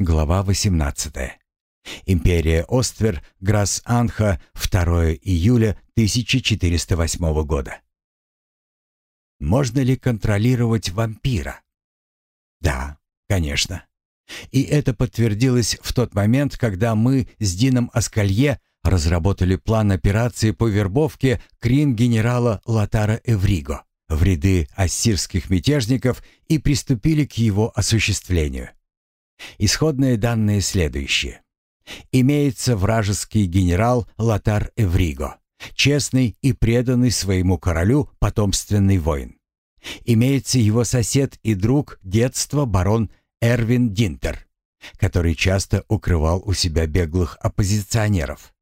Глава 18. Империя Оствер, Грас-Анха, 2 июля 1408 года. Можно ли контролировать вампира? Да, конечно. И это подтвердилось в тот момент, когда мы с Дином Аскалье разработали план операции по вербовке крин-генерала Латара Эвриго в ряды ассирских мятежников и приступили к его осуществлению. Исходные данные следующие. Имеется вражеский генерал Латар Эвриго, честный и преданный своему королю потомственный воин. Имеется его сосед и друг детства барон Эрвин Динтер, который часто укрывал у себя беглых оппозиционеров.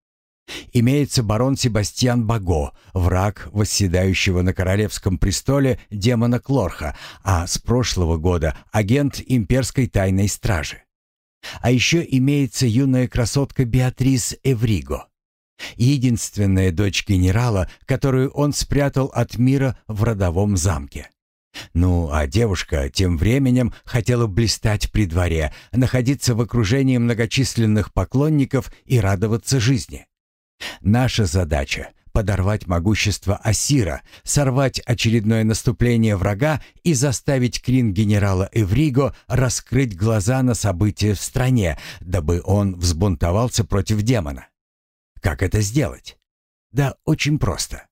Имеется барон Себастьян Баго, враг восседающего на королевском престоле демона Клорха, а с прошлого года агент имперской тайной стражи. А еще имеется юная красотка Беатрис Эвриго, единственная дочь генерала, которую он спрятал от мира в родовом замке. Ну, а девушка тем временем хотела блистать при дворе, находиться в окружении многочисленных поклонников и радоваться жизни. Наша задача — подорвать могущество Асира, сорвать очередное наступление врага и заставить крин генерала Эвриго раскрыть глаза на события в стране, дабы он взбунтовался против демона. Как это сделать? Да очень просто.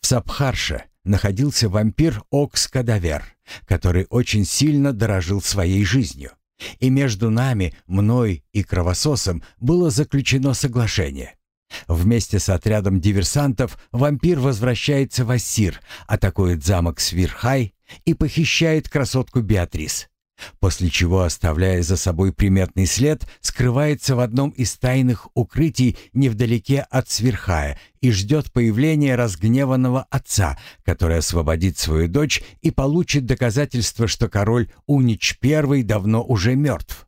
В Сабхарше находился вампир Окс-Кадавер, который очень сильно дорожил своей жизнью. И между нами, мной и кровососом было заключено соглашение. Вместе с отрядом диверсантов вампир возвращается в Ассир, атакует замок Свирхай и похищает красотку Беатрис. После чего, оставляя за собой приметный след, скрывается в одном из тайных укрытий невдалеке от Сверхая и ждет появления разгневанного отца, который освободит свою дочь и получит доказательство, что король Унич I давно уже мертв.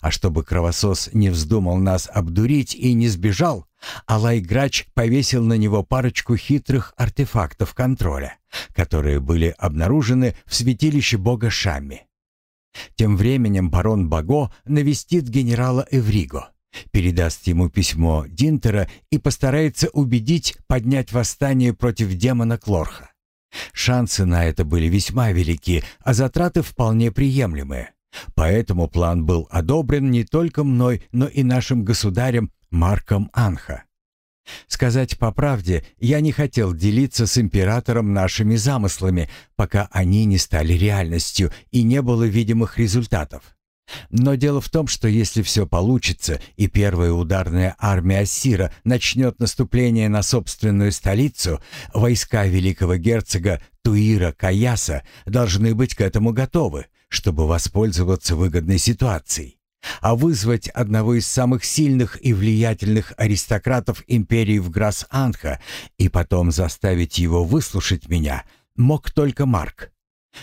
А чтобы кровосос не вздумал нас обдурить и не сбежал, Алай-Грач повесил на него парочку хитрых артефактов контроля, которые были обнаружены в святилище бога Шамми. Тем временем барон Баго навестит генерала Эвриго, передаст ему письмо Динтера и постарается убедить поднять восстание против демона Клорха. Шансы на это были весьма велики, а затраты вполне приемлемые. Поэтому план был одобрен не только мной, но и нашим государем Марком Анха. Сказать по правде, я не хотел делиться с императором нашими замыслами, пока они не стали реальностью и не было видимых результатов. Но дело в том, что если все получится и первая ударная армия Ассира начнет наступление на собственную столицу, войска великого герцога Туира Каяса должны быть к этому готовы, чтобы воспользоваться выгодной ситуацией а вызвать одного из самых сильных и влиятельных аристократов империи в Грас-Анха и потом заставить его выслушать меня мог только Марк.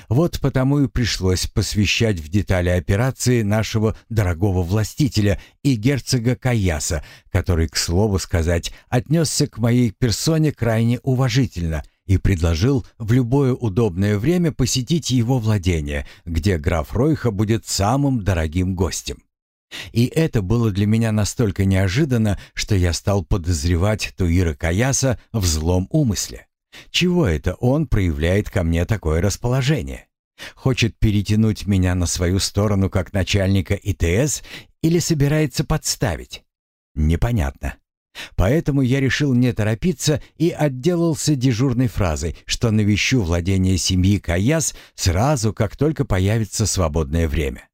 Вот потому и пришлось посвящать в детали операции нашего дорогого властителя и герцога Каяса, который, к слову сказать, отнесся к моей персоне крайне уважительно и предложил в любое удобное время посетить его владение, где граф Ройха будет самым дорогим гостем. И это было для меня настолько неожиданно, что я стал подозревать Туира Каяса в злом умысле. Чего это он проявляет ко мне такое расположение? Хочет перетянуть меня на свою сторону как начальника ИТС или собирается подставить? Непонятно. Поэтому я решил не торопиться и отделался дежурной фразой, что навещу владение семьи Каяс сразу, как только появится свободное время.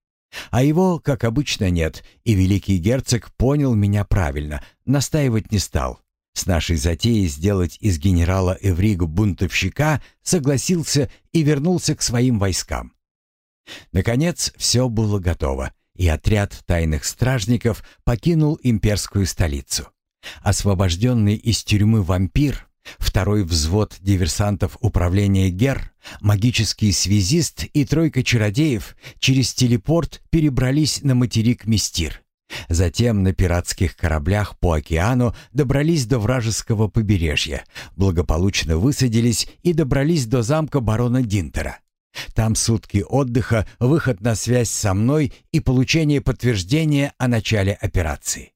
А его, как обычно, нет, и великий герцог понял меня правильно, настаивать не стал. С нашей затеей сделать из генерала Эвригу бунтовщика согласился и вернулся к своим войскам. Наконец, все было готово, и отряд тайных стражников покинул имперскую столицу. Освобожденный из тюрьмы вампир Второй взвод диверсантов управления ГЕР, магический связист и тройка чародеев через телепорт перебрались на материк Мистир. Затем на пиратских кораблях по океану добрались до вражеского побережья, благополучно высадились и добрались до замка барона Динтера. Там сутки отдыха, выход на связь со мной и получение подтверждения о начале операции.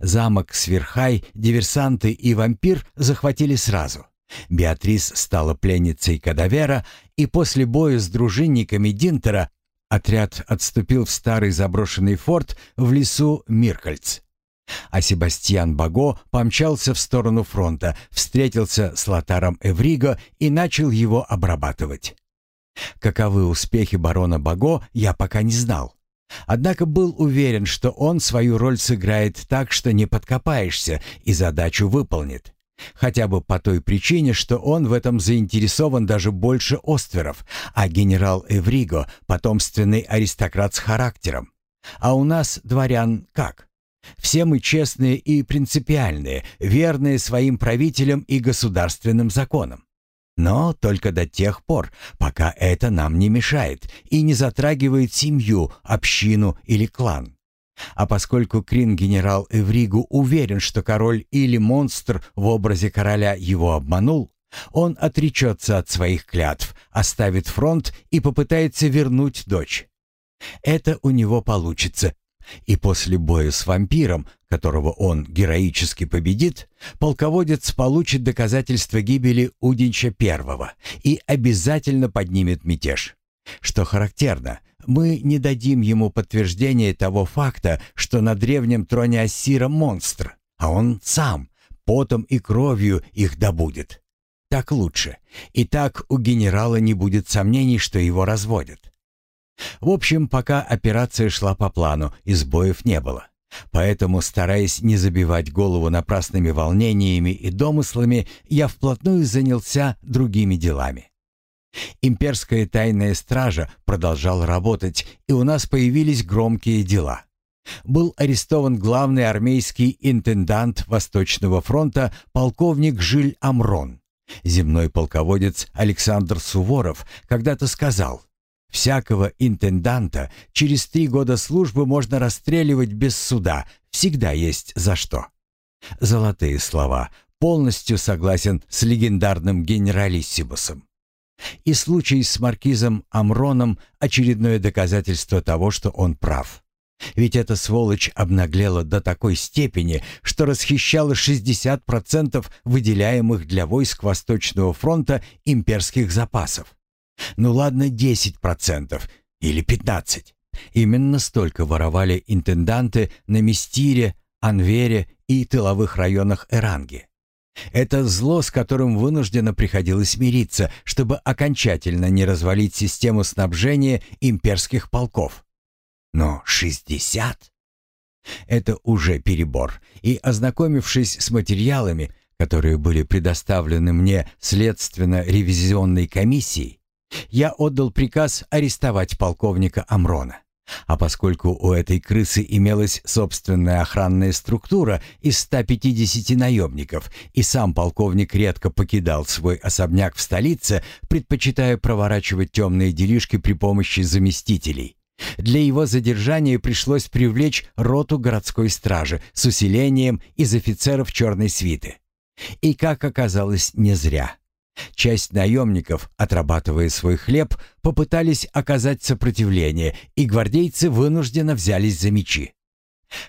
Замок Сверхай, диверсанты и вампир захватили сразу. Беатрис стала пленницей Кадавера, и после боя с дружинниками Динтера отряд отступил в старый заброшенный форт в лесу Миркальц. А Себастьян Баго помчался в сторону фронта, встретился с Лотаром Эвриго и начал его обрабатывать. Каковы успехи барона Баго, я пока не знал. Однако был уверен, что он свою роль сыграет так, что не подкопаешься и задачу выполнит. Хотя бы по той причине, что он в этом заинтересован даже больше Остверов, а генерал Эвриго — потомственный аристократ с характером. А у нас, дворян, как? Все мы честные и принципиальные, верные своим правителям и государственным законам. Но только до тех пор, пока это нам не мешает и не затрагивает семью, общину или клан. А поскольку Крин-генерал Эвригу уверен, что король или монстр в образе короля его обманул, он отречется от своих клятв, оставит фронт и попытается вернуть дочь. Это у него получится, и после боя с вампиром, которого он героически победит, полководец получит доказательство гибели Удинча первого и обязательно поднимет мятеж. Что характерно, мы не дадим ему подтверждения того факта, что на древнем троне Ассира монстр, а он сам, потом и кровью их добудет. Так лучше. И так у генерала не будет сомнений, что его разводят. В общем, пока операция шла по плану, и сбоев не было. Поэтому, стараясь не забивать голову напрасными волнениями и домыслами, я вплотную занялся другими делами. Имперская тайная стража продолжала работать, и у нас появились громкие дела. Был арестован главный армейский интендант Восточного фронта полковник Жиль Амрон. Земной полководец Александр Суворов когда-то сказал – Всякого интенданта через три года службы можно расстреливать без суда, всегда есть за что. Золотые слова, полностью согласен с легендарным генералиссимусом. И случай с маркизом Амроном – очередное доказательство того, что он прав. Ведь эта сволочь обнаглела до такой степени, что расхищала 60% выделяемых для войск Восточного фронта имперских запасов. Ну ладно, 10% или 15%. Именно столько воровали интенданты на Мистире, Анвере и тыловых районах Эранги. Это зло, с которым вынужденно приходилось мириться, чтобы окончательно не развалить систему снабжения имперских полков. Но 60? Это уже перебор, и, ознакомившись с материалами, которые были предоставлены мне следственно-ревизионной комиссией, я отдал приказ арестовать полковника Амрона. А поскольку у этой крысы имелась собственная охранная структура из 150 наемников, и сам полковник редко покидал свой особняк в столице, предпочитая проворачивать темные делишки при помощи заместителей, для его задержания пришлось привлечь роту городской стражи с усилением из офицеров черной свиты. И, как оказалось, не зря. Часть наемников, отрабатывая свой хлеб, попытались оказать сопротивление, и гвардейцы вынужденно взялись за мечи.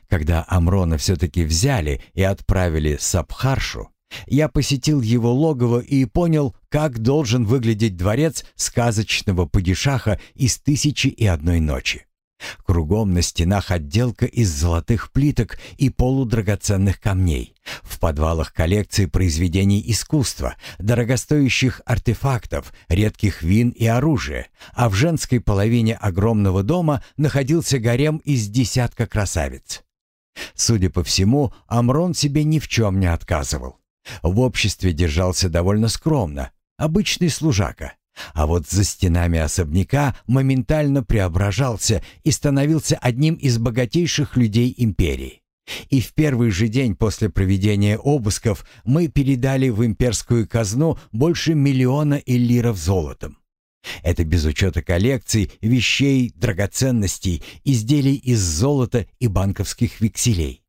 Когда Амрона все-таки взяли и отправили с Абхаршу, я посетил его логово и понял, как должен выглядеть дворец сказочного падишаха из «Тысячи и одной ночи». Кругом на стенах отделка из золотых плиток и полудрагоценных камней. В подвалах коллекции произведений искусства, дорогостоящих артефактов, редких вин и оружия, а в женской половине огромного дома находился гарем из десятка красавиц. Судя по всему, Амрон себе ни в чем не отказывал. В обществе держался довольно скромно, обычный служака. А вот за стенами особняка моментально преображался и становился одним из богатейших людей империи. И в первый же день после проведения обысков мы передали в имперскую казну больше миллиона эллиров золотом. Это без учета коллекций, вещей, драгоценностей, изделий из золота и банковских векселей.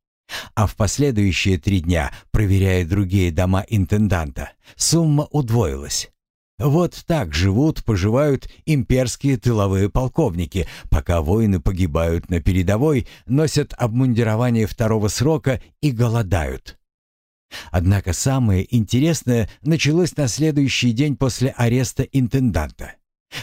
А в последующие три дня, проверяя другие дома интенданта, сумма удвоилась. Вот так живут, поживают имперские тыловые полковники, пока воины погибают на передовой, носят обмундирование второго срока и голодают. Однако самое интересное началось на следующий день после ареста интенданта.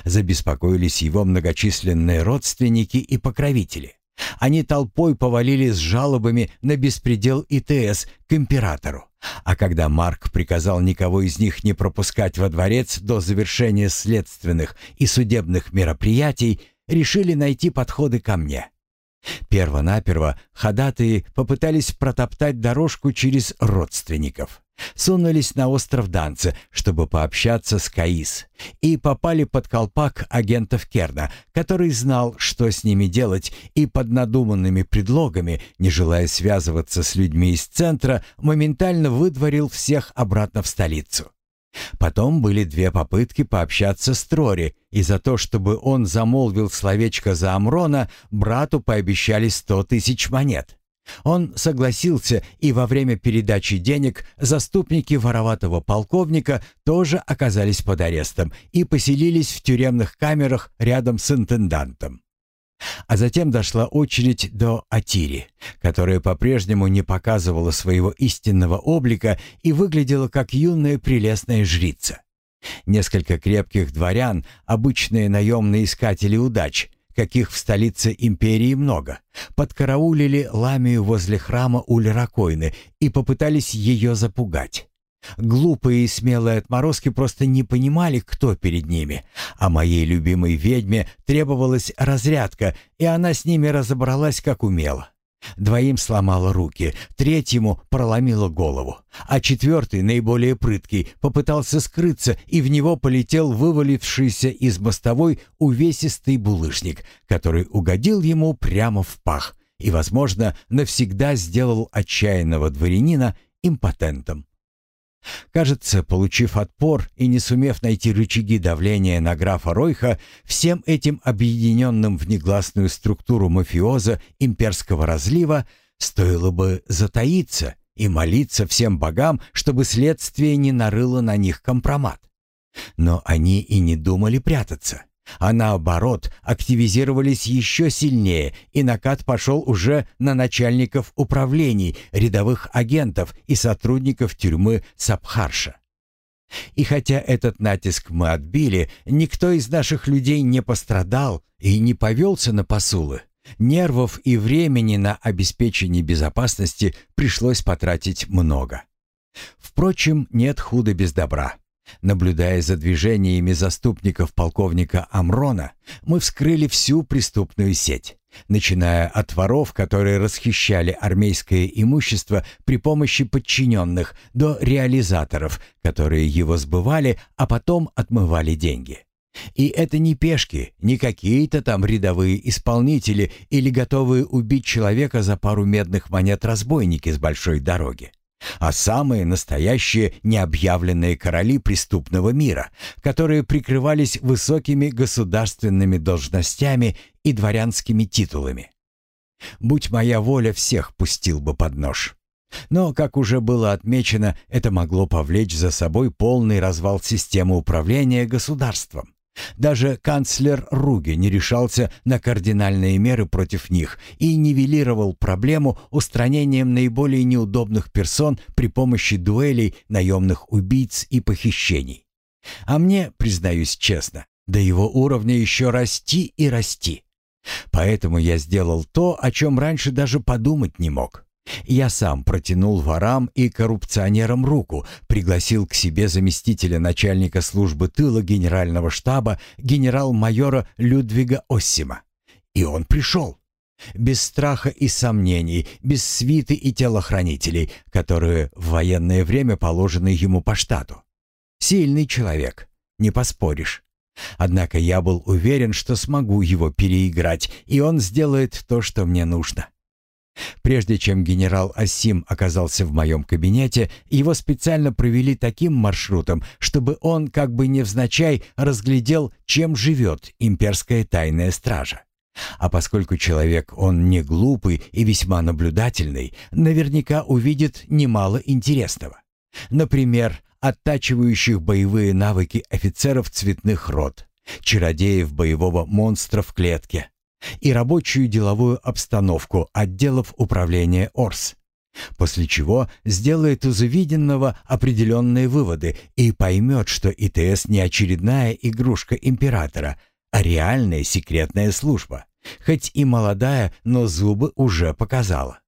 Забеспокоились его многочисленные родственники и покровители. Они толпой повалили с жалобами на беспредел ИТС к императору. А когда Марк приказал никого из них не пропускать во дворец до завершения следственных и судебных мероприятий, решили найти подходы ко мне. Первонаперво ходатые попытались протоптать дорожку через родственников. Сунулись на остров Данце, чтобы пообщаться с Каис, и попали под колпак агентов Керна, который знал, что с ними делать, и под надуманными предлогами, не желая связываться с людьми из центра, моментально выдворил всех обратно в столицу. Потом были две попытки пообщаться с Трори, и за то, чтобы он замолвил словечко за Амрона, брату пообещали сто тысяч монет. Он согласился, и во время передачи денег заступники вороватого полковника тоже оказались под арестом и поселились в тюремных камерах рядом с интендантом. А затем дошла очередь до Атири, которая по-прежнему не показывала своего истинного облика и выглядела как юная прелестная жрица. Несколько крепких дворян, обычные наемные искатели удач, каких в столице империи много, подкараулили ламию возле храма Ульракойны и попытались ее запугать. Глупые и смелые отморозки просто не понимали, кто перед ними, а моей любимой ведьме требовалась разрядка, и она с ними разобралась как умела. Двоим сломала руки, третьему проломила голову, а четвертый, наиболее прыткий, попытался скрыться, и в него полетел вывалившийся из мостовой увесистый булыжник, который угодил ему прямо в пах и, возможно, навсегда сделал отчаянного дворянина импотентом. Кажется, получив отпор и не сумев найти рычаги давления на графа Ройха, всем этим объединенным в негласную структуру мафиоза имперского разлива стоило бы затаиться и молиться всем богам, чтобы следствие не нарыло на них компромат. Но они и не думали прятаться а наоборот активизировались еще сильнее, и накат пошел уже на начальников управлений, рядовых агентов и сотрудников тюрьмы Сабхарша. И хотя этот натиск мы отбили, никто из наших людей не пострадал и не повелся на посулы. Нервов и времени на обеспечение безопасности пришлось потратить много. Впрочем, нет худа без добра. Наблюдая за движениями заступников полковника Амрона, мы вскрыли всю преступную сеть, начиная от воров, которые расхищали армейское имущество при помощи подчиненных, до реализаторов, которые его сбывали, а потом отмывали деньги. И это не пешки, не какие-то там рядовые исполнители или готовые убить человека за пару медных монет разбойники с большой дороги а самые настоящие необъявленные короли преступного мира, которые прикрывались высокими государственными должностями и дворянскими титулами. Будь моя воля, всех пустил бы под нож. Но, как уже было отмечено, это могло повлечь за собой полный развал системы управления государством. Даже канцлер Руге не решался на кардинальные меры против них и нивелировал проблему устранением наиболее неудобных персон при помощи дуэлей, наемных убийц и похищений. А мне, признаюсь честно, до его уровня еще расти и расти. Поэтому я сделал то, о чем раньше даже подумать не мог. Я сам протянул ворам и коррупционерам руку, пригласил к себе заместителя начальника службы тыла генерального штаба генерал-майора Людвига Оссима. И он пришел. Без страха и сомнений, без свиты и телохранителей, которые в военное время положены ему по штату. Сильный человек, не поспоришь. Однако я был уверен, что смогу его переиграть, и он сделает то, что мне нужно. Прежде чем генерал Асим оказался в моем кабинете, его специально провели таким маршрутом, чтобы он как бы невзначай разглядел, чем живет имперская тайная стража. А поскольку человек он не глупый и весьма наблюдательный, наверняка увидит немало интересного. Например, оттачивающих боевые навыки офицеров цветных рот, чародеев боевого монстра в клетке и рабочую деловую обстановку отделов управления ОРС. После чего сделает из увиденного определенные выводы и поймет, что ИТС не очередная игрушка императора, а реальная секретная служба, хоть и молодая, но зубы уже показала.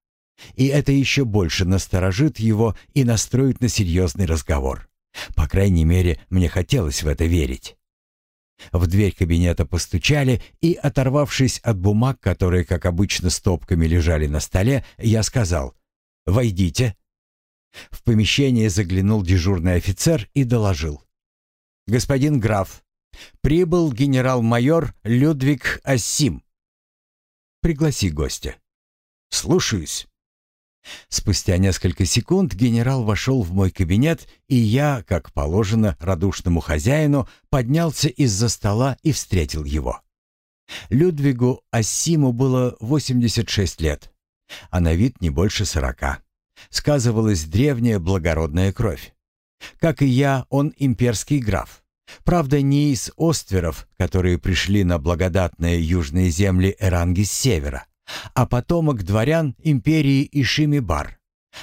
И это еще больше насторожит его и настроит на серьезный разговор. По крайней мере, мне хотелось в это верить. В дверь кабинета постучали, и, оторвавшись от бумаг, которые, как обычно, стопками лежали на столе, я сказал «Войдите». В помещение заглянул дежурный офицер и доложил. «Господин граф, прибыл генерал-майор Людвиг Ассим. Пригласи гостя». «Слушаюсь». Спустя несколько секунд генерал вошел в мой кабинет, и я, как положено радушному хозяину, поднялся из-за стола и встретил его. Людвигу Ассиму было 86 лет, а на вид не больше сорока. Сказывалась древняя благородная кровь. Как и я, он имперский граф. Правда, не из остверов, которые пришли на благодатные южные земли Эранги с севера, а потомок дворян империи Ишимибар.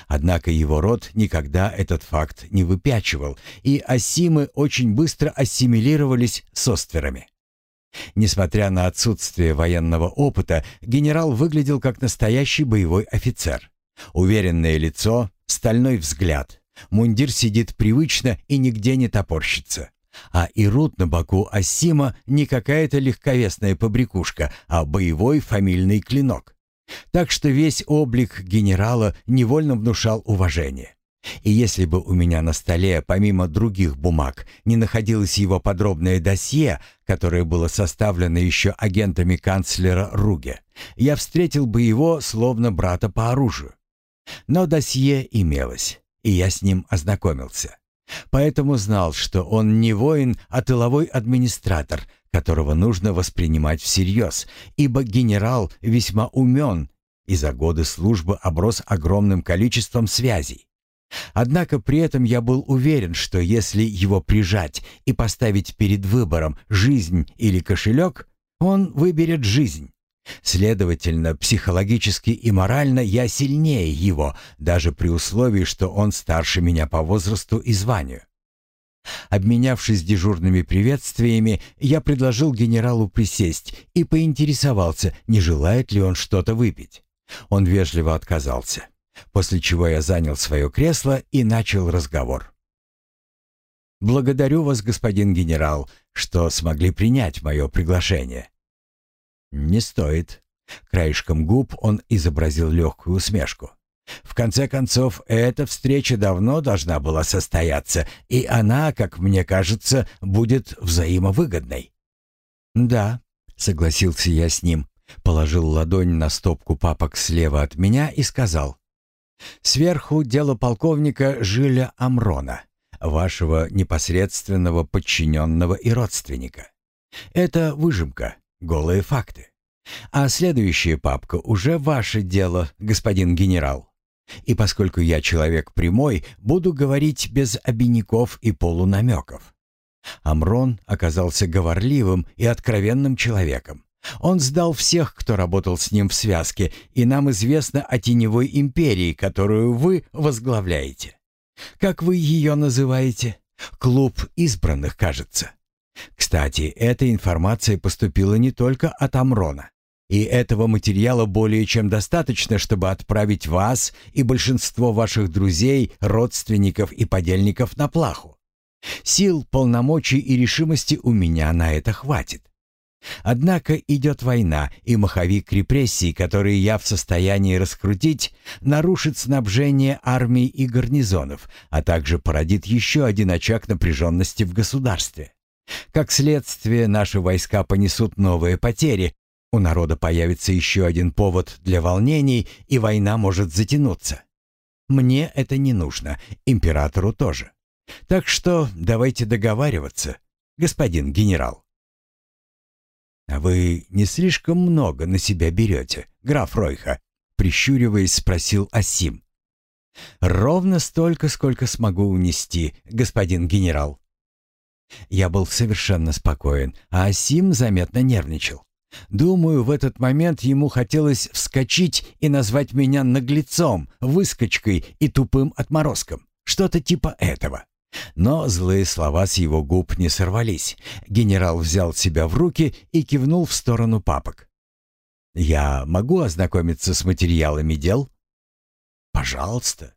Однако его род никогда этот факт не выпячивал, и осимы очень быстро ассимилировались с остверами. Несмотря на отсутствие военного опыта, генерал выглядел как настоящий боевой офицер. Уверенное лицо, стальной взгляд. Мундир сидит привычно и нигде не топорщится. А Ирут на боку Асима не какая-то легковесная побрякушка, а боевой фамильный клинок. Так что весь облик генерала невольно внушал уважение. И если бы у меня на столе, помимо других бумаг, не находилось его подробное досье, которое было составлено еще агентами канцлера Руге, я встретил бы его словно брата по оружию. Но досье имелось, и я с ним ознакомился. Поэтому знал, что он не воин, а тыловой администратор, которого нужно воспринимать всерьез, ибо генерал весьма умен и за годы службы оброс огромным количеством связей. Однако при этом я был уверен, что если его прижать и поставить перед выбором жизнь или кошелек, он выберет жизнь. Следовательно, психологически и морально я сильнее его, даже при условии, что он старше меня по возрасту и званию. Обменявшись дежурными приветствиями, я предложил генералу присесть и поинтересовался, не желает ли он что-то выпить. Он вежливо отказался, после чего я занял свое кресло и начал разговор. «Благодарю вас, господин генерал, что смогли принять мое приглашение. «Не стоит». Краешком губ он изобразил легкую усмешку. «В конце концов, эта встреча давно должна была состояться, и она, как мне кажется, будет взаимовыгодной». «Да», — согласился я с ним, положил ладонь на стопку папок слева от меня и сказал. «Сверху дело полковника Жиля Амрона, вашего непосредственного подчиненного и родственника. Это выжимка, голые факты. А следующая папка уже ваше дело, господин генерал. И поскольку я человек прямой, буду говорить без обиняков и полунамеков. Амрон оказался говорливым и откровенным человеком. Он сдал всех, кто работал с ним в связке, и нам известно о теневой империи, которую вы возглавляете. Как вы ее называете? Клуб избранных, кажется. Кстати, эта информация поступила не только от Амрона. И этого материала более чем достаточно, чтобы отправить вас и большинство ваших друзей, родственников и подельников на плаху. Сил, полномочий и решимости у меня на это хватит. Однако идет война, и маховик репрессий, который я в состоянии раскрутить, нарушит снабжение армий и гарнизонов, а также породит еще один очаг напряженности в государстве. Как следствие, наши войска понесут новые потери, у народа появится еще один повод для волнений, и война может затянуться. Мне это не нужно, императору тоже. Так что давайте договариваться, господин генерал. «А вы не слишком много на себя берете, граф Ройха?» Прищуриваясь, спросил Асим. Ровно столько, сколько смогу унести, господин генерал. Я был совершенно спокоен, а Асим заметно нервничал. Думаю, в этот момент ему хотелось вскочить и назвать меня наглецом, выскочкой и тупым отморозком. Что-то типа этого. Но злые слова с его губ не сорвались. Генерал взял себя в руки и кивнул в сторону папок. «Я могу ознакомиться с материалами дел?» «Пожалуйста».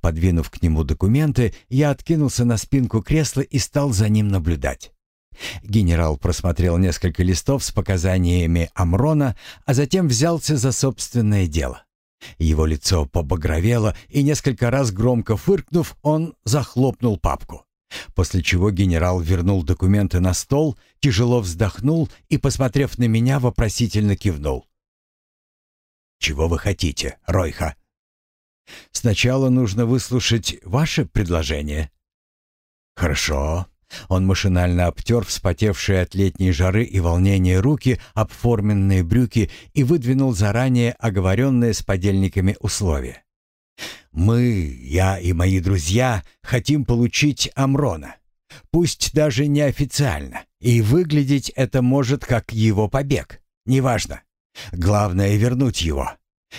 Подвинув к нему документы, я откинулся на спинку кресла и стал за ним наблюдать. Генерал просмотрел несколько листов с показаниями Амрона, а затем взялся за собственное дело. Его лицо побагровело, и несколько раз громко фыркнув, он захлопнул папку. После чего генерал вернул документы на стол, тяжело вздохнул и, посмотрев на меня, вопросительно кивнул. «Чего вы хотите, Ройха?» «Сначала нужно выслушать ваше предложение». «Хорошо», он машинально обтер вспотевшие от летней жары и волнения руки об форменные брюки и выдвинул заранее оговоренные с подельниками условия. «Мы, я и мои друзья, хотим получить Амрона. Пусть даже неофициально. И выглядеть это может как его побег. Неважно. Главное — вернуть его.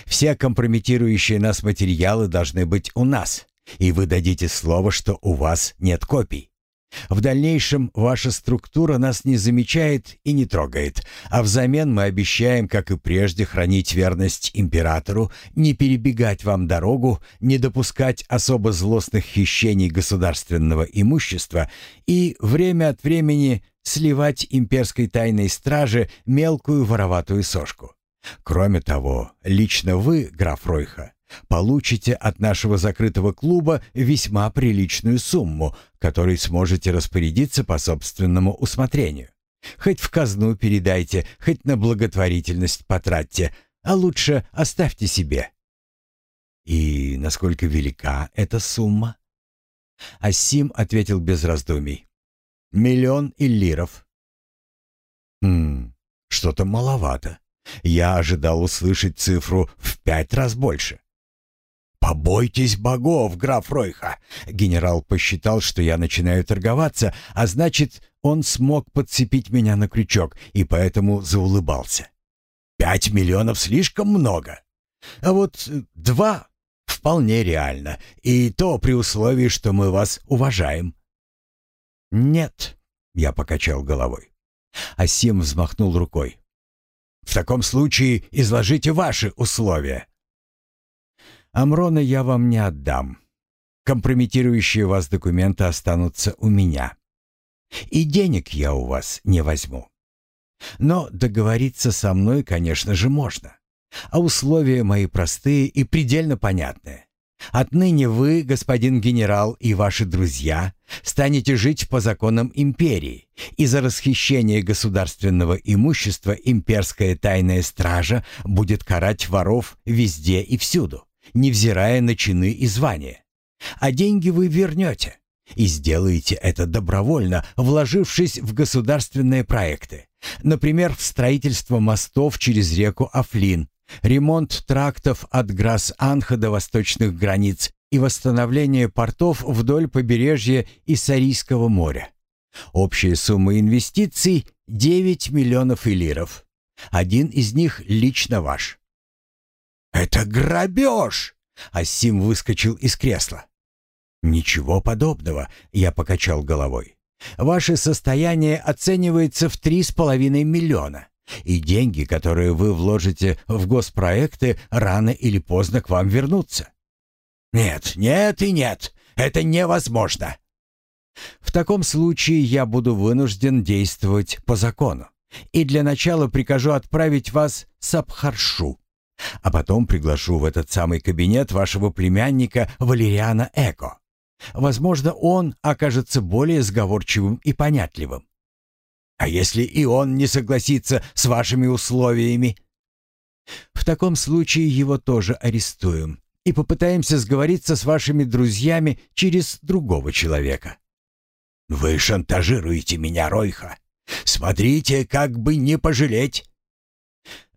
Все компрометирующие нас материалы должны быть у нас. И вы дадите слово, что у вас нет копий. В дальнейшем ваша структура нас не замечает и не трогает, а взамен мы обещаем, как и прежде, хранить верность императору, не перебегать вам дорогу, не допускать особо злостных хищений государственного имущества и время от времени сливать имперской тайной страже мелкую вороватую сошку. Кроме того, лично вы, граф Ройха, получите от нашего закрытого клуба весьма приличную сумму, которой сможете распорядиться по собственному усмотрению. Хоть в казну передайте, хоть на благотворительность потратьте, а лучше оставьте себе. И насколько велика эта сумма? Асим ответил без раздумий. Миллион иллиров. Хм, что-то маловато. Я ожидал услышать цифру в пять раз больше. «Побойтесь богов, граф Ройха!» Генерал посчитал, что я начинаю торговаться, а значит, он смог подцепить меня на крючок и поэтому заулыбался. «Пять миллионов слишком много. А вот два вполне реально, и то при условии, что мы вас уважаем». «Нет», — я покачал головой. Асим взмахнул рукой. «В таком случае изложите ваши условия». Амрона я вам не отдам. Компрометирующие вас документы останутся у меня. И денег я у вас не возьму. Но договориться со мной, конечно же, можно. А условия мои простые и предельно понятные. Отныне вы, господин генерал, и ваши друзья станете жить по законам империи, и за расхищение государственного имущества имперская тайная стража будет карать воров везде и всюду невзирая на чины и звания. А деньги вы вернете. И сделаете это добровольно, вложившись в государственные проекты. Например, в строительство мостов через реку Афлин, ремонт трактов от Грас-Анха до восточных границ и восстановление портов вдоль побережья Иссарийского моря. Общая сумма инвестиций – 9 миллионов элиров. Один из них лично ваш. «Это грабеж!» Асим выскочил из кресла. «Ничего подобного», — я покачал головой. «Ваше состояние оценивается в три с половиной миллиона, и деньги, которые вы вложите в госпроекты, рано или поздно к вам вернутся». «Нет, нет и нет, это невозможно». «В таком случае я буду вынужден действовать по закону, и для начала прикажу отправить вас с Абхаршу. А потом приглашу в этот самый кабинет вашего племянника Валериана Эко. Возможно, он окажется более сговорчивым и понятливым. А если и он не согласится с вашими условиями? В таком случае его тоже арестуем и попытаемся сговориться с вашими друзьями через другого человека. Вы шантажируете меня, Ройха. Смотрите, как бы не пожалеть.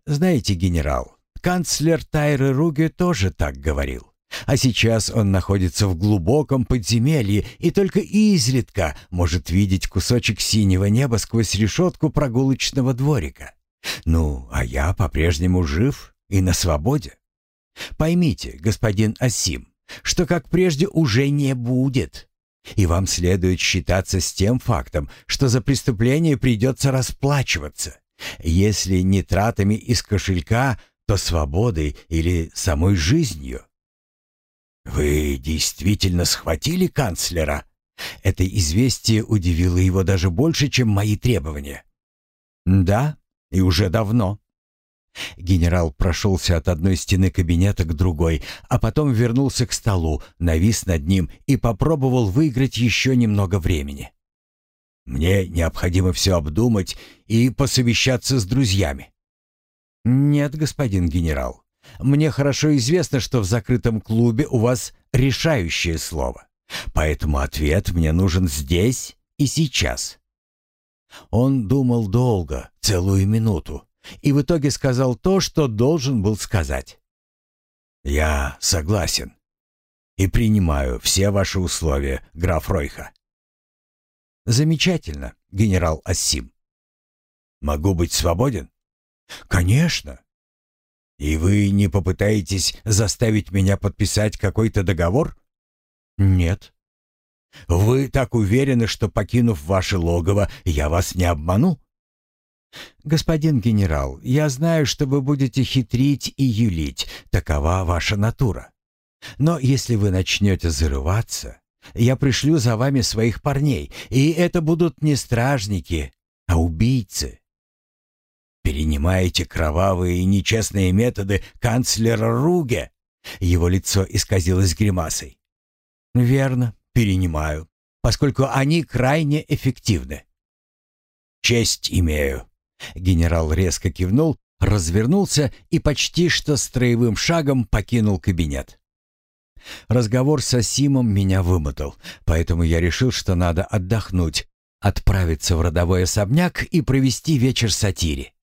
Знаете, генерал, Канцлер Тайры Руге тоже так говорил. А сейчас он находится в глубоком подземелье и только изредка может видеть кусочек синего неба сквозь решетку прогулочного дворика. Ну, а я по-прежнему жив и на свободе. Поймите, господин Асим, что как прежде уже не будет. И вам следует считаться с тем фактом, что за преступление придется расплачиваться. Если не тратами из кошелька, то свободой или самой жизнью. «Вы действительно схватили канцлера?» Это известие удивило его даже больше, чем мои требования. «Да, и уже давно». Генерал прошелся от одной стены кабинета к другой, а потом вернулся к столу, навис над ним и попробовал выиграть еще немного времени. «Мне необходимо все обдумать и посовещаться с друзьями». «Нет, господин генерал, мне хорошо известно, что в закрытом клубе у вас решающее слово. Поэтому ответ мне нужен здесь и сейчас». Он думал долго, целую минуту, и в итоге сказал то, что должен был сказать. «Я согласен и принимаю все ваши условия, граф Ройха». «Замечательно, генерал Ассим». «Могу быть свободен?» «Конечно. «И вы не попытаетесь заставить меня подписать какой-то договор?» «Нет». «Вы так уверены, что, покинув ваше логово, я вас не обману?» «Господин генерал, я знаю, что вы будете хитрить и юлить, такова ваша натура. Но если вы начнете зарываться, я пришлю за вами своих парней, и это будут не стражники, а убийцы. Перенимаете кровавые и нечестные методы канцлера Руге?» Его лицо исказилось гримасой. «Верно, перенимаю, поскольку они крайне эффективны». «Честь имею». Генерал резко кивнул, развернулся и почти что строевым шагом покинул кабинет. Разговор с Асимом меня вымотал, поэтому я решил, что надо отдохнуть, отправиться в родовой особняк и провести вечер сатире.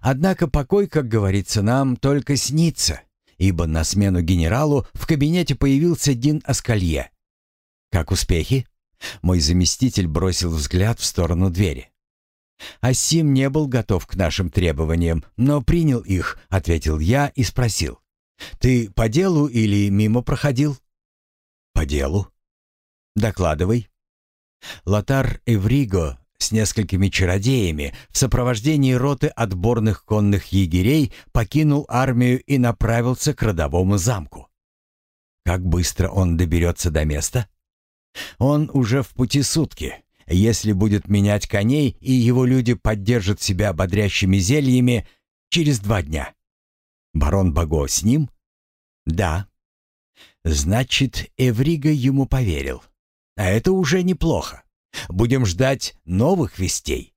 Однако покой, как говорится нам, только снится, ибо на смену генералу в кабинете появился Дин Аскалье. «Как успехи?» Мой заместитель бросил взгляд в сторону двери. «Асим не был готов к нашим требованиям, но принял их», — ответил я и спросил. «Ты по делу или мимо проходил?» «По делу». «Докладывай». Лотар Эвриго с несколькими чародеями в сопровождении роты отборных конных егерей покинул армию и направился к родовому замку. Как быстро он доберется до места? Он уже в пути сутки. Если будет менять коней и его люди поддержат себя бодрящими зельями, через два дня. Барон Баго с ним? Да. Значит, Эврига ему поверил. А это уже неплохо. Будем ждать новых вестей.